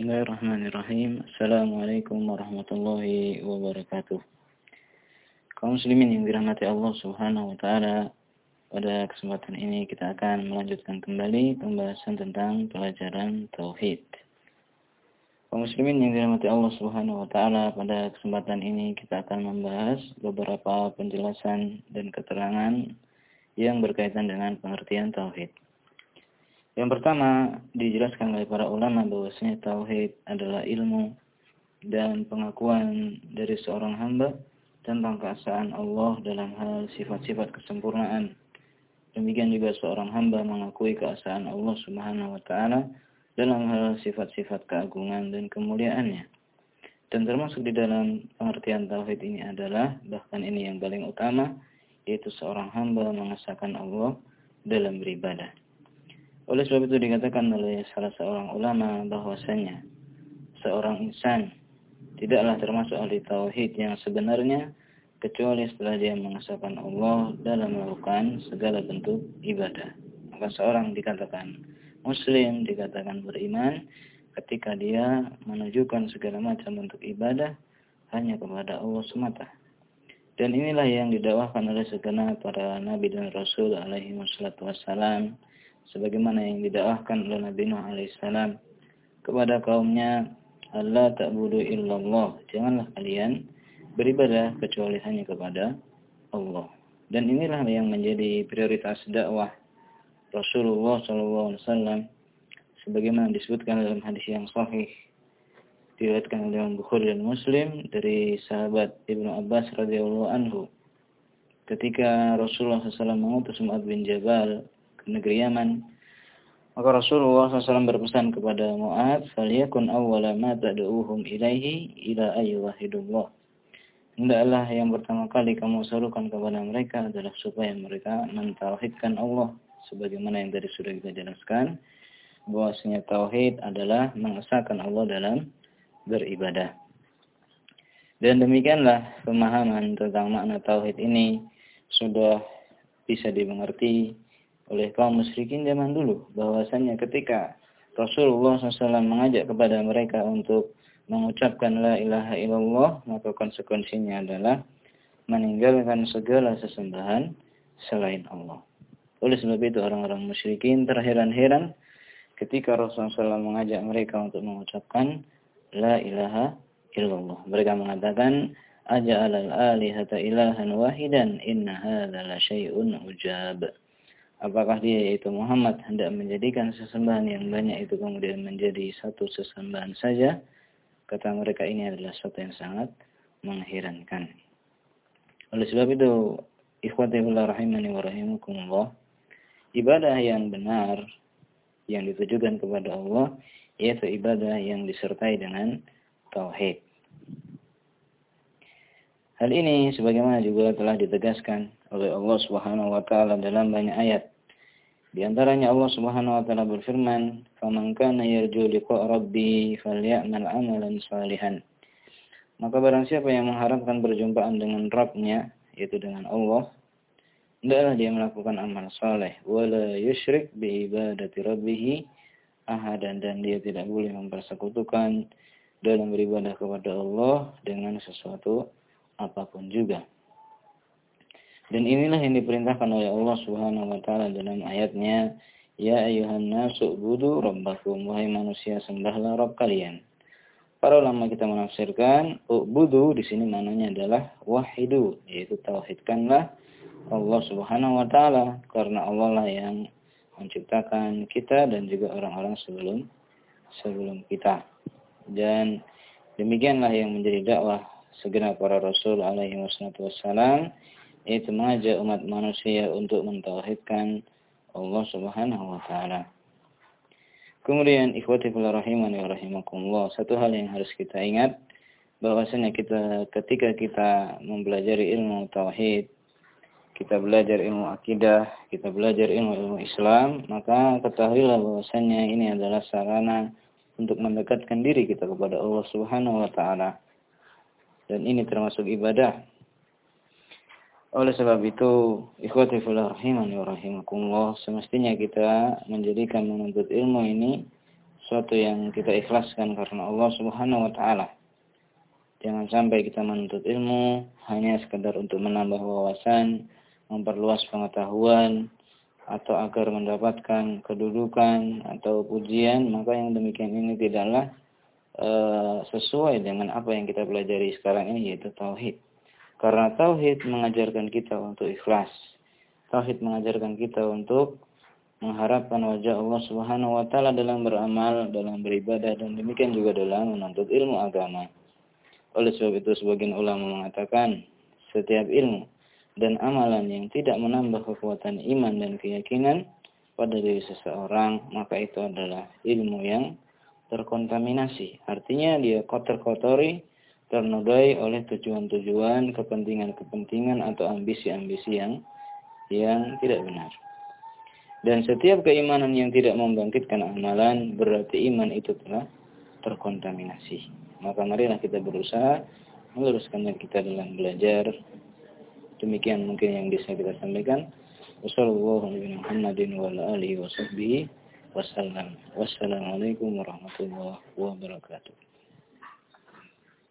Bismillahirrahmanirrahim. Assalamualaikum warahmatullahi wabarakatuh. Kaum muslimin yang dirahmati Allah Subhanahu wa taala, pada kesempatan ini kita akan melanjutkan kembali pembahasan tentang pelajaran tauhid. Kaum muslimin yang dirahmati Allah Subhanahu wa taala, pada kesempatan ini kita akan membahas beberapa penjelasan dan keterangan yang berkaitan dengan pengertian tauhid. Yang pertama, dijelaskan oleh para ulama bahwasanya tauhid adalah ilmu dan pengakuan dari seorang hamba tentang keesaan Allah dalam hal sifat-sifat kesempurnaan. Demikian juga seorang hamba mengakui keesaan Allah Subhanahu wa taala dalam hal sifat-sifat keagungan dan kemuliaannya. Dan termasuk di dalam pengertian tauhid ini adalah bahkan ini yang paling utama yaitu seorang hamba mengesahkan Allah dalam beribadah. Oleh sebab itu dikatakan oleh salah seorang ulama bahwasanya seorang insan tidaklah termasuk ahli tauhid yang sebenarnya kecuali setelah dia mengesahkan Allah dalam melakukan segala bentuk ibadah. Maka seorang dikatakan muslim, dikatakan beriman ketika dia menunjukkan segala macam bentuk ibadah hanya kepada Allah semata. Dan inilah yang didakwahkan oleh segenap para nabi dan rasul alaihi wassalam sebagaimana yang didakwahkan oleh Nabi Nuh alaihissalam kepada kaumnya Allah ta'budu illallah. Janganlah kalian beribadah kecuali hanya kepada Allah. Dan inilah yang menjadi prioritas dakwah Rasulullah SAW sebagaimana disebutkan dalam hadis yang sahih diriwayatkan oleh Bukhari dan Muslim dari sahabat Ibnu Abbas radhiyallahu anhu. Ketika Rasulullah SAW mengutus Mu'ad bin Jabal negeri Yaman. Maka Rasulullah SAW berpesan kepada Mu'ad, "Faliyakun awwala ma tad'uuhum ilaihi ila ayyuhidullah." Hendaklah yang pertama kali kamu serukan kepada mereka adalah supaya mereka mentauhidkan Allah sebagaimana yang tadi sudah kita jelaskan bahwasanya tauhid adalah mengesahkan Allah dalam beribadah. Dan demikianlah pemahaman tentang makna tauhid ini sudah bisa dimengerti oleh kaum musyrikin zaman dulu bahwasanya ketika Rasulullah SAW mengajak kepada mereka untuk mengucapkan la ilaha illallah maka konsekuensinya adalah meninggalkan segala sesembahan selain Allah. Oleh sebab itu orang-orang musyrikin terheran-heran ketika Rasulullah SAW mengajak mereka untuk mengucapkan la ilaha illallah. Mereka mengatakan aja'al al-alihata ilahan wahidan inna hadza la syai'un ujab. Apakah dia yaitu Muhammad hendak menjadikan sesembahan yang banyak itu kemudian menjadi satu sesembahan saja? Kata mereka ini adalah sesuatu yang sangat mengherankan. Oleh sebab itu, ikhwati rahimani wa rahimakumullah, ibadah yang benar yang ditujukan kepada Allah yaitu ibadah yang disertai dengan tauhid. Hal ini sebagaimana juga telah ditegaskan oleh Allah Subhanahu wa taala dalam banyak ayat. Di antaranya Allah Subhanahu wa taala berfirman, "Faman kana yarju liqa rabbi falyamal 'amalan salihan." Maka barang siapa yang mengharapkan berjumpaan dengan Rabbnya, yaitu dengan Allah, hendaklah dia melakukan amal saleh, wala yusyrik bi ibadati rabbih ahadan dan dia tidak boleh mempersekutukan dalam beribadah kepada Allah dengan sesuatu apa pun juga. Dan inilah yang diperintahkan oleh Allah Subhanahu wa taala dalam ayatnya, "Ya ayuhan nasu budu rabbakum." Wahai manusia, sembahlah Rabb kalian. Para ulama kita menafsirkan, "ubudu" di sini maknanya adalah wahidu, yaitu tauhidkanlah Allah Subhanahu wa taala karena Allah lah yang menciptakan kita dan juga orang-orang sebelum sebelum kita. Dan demikianlah yang menjadi dakwah segenap para rasul alaihi wassalam yaitu mengajak umat manusia untuk mentauhidkan Allah Subhanahu wa taala. Kemudian ikhwati fillah rahimani wa rahimakumullah, satu hal yang harus kita ingat bahwasanya kita ketika kita mempelajari ilmu tauhid, kita belajar ilmu akidah, kita belajar ilmu ilmu Islam, maka ketahuilah bahwasanya ini adalah sarana untuk mendekatkan diri kita kepada Allah Subhanahu wa taala. Dan ini termasuk ibadah oleh sebab itu, ikhwati fillah rahimani wa rahimakumullah, semestinya kita menjadikan menuntut ilmu ini sesuatu yang kita ikhlaskan karena Allah Subhanahu wa taala. Jangan sampai kita menuntut ilmu hanya sekedar untuk menambah wawasan, memperluas pengetahuan, atau agar mendapatkan kedudukan atau pujian, maka yang demikian ini tidaklah uh, sesuai dengan apa yang kita pelajari sekarang ini yaitu tauhid. Karena tauhid mengajarkan kita untuk ikhlas. Tauhid mengajarkan kita untuk mengharapkan wajah Allah Subhanahu wa taala dalam beramal, dalam beribadah dan demikian juga dalam menuntut ilmu agama. Oleh sebab itu sebagian ulama mengatakan setiap ilmu dan amalan yang tidak menambah kekuatan iman dan keyakinan pada diri seseorang, maka itu adalah ilmu yang terkontaminasi. Artinya dia kotor-kotori ternodai oleh tujuan-tujuan, kepentingan-kepentingan atau ambisi-ambisi yang yang tidak benar. Dan setiap keimanan yang tidak membangkitkan amalan berarti iman itu telah terkontaminasi. Maka marilah kita berusaha meluruskan kita dalam belajar. Demikian mungkin yang bisa kita sampaikan. Wassalamualaikum warahmatullahi wabarakatuh.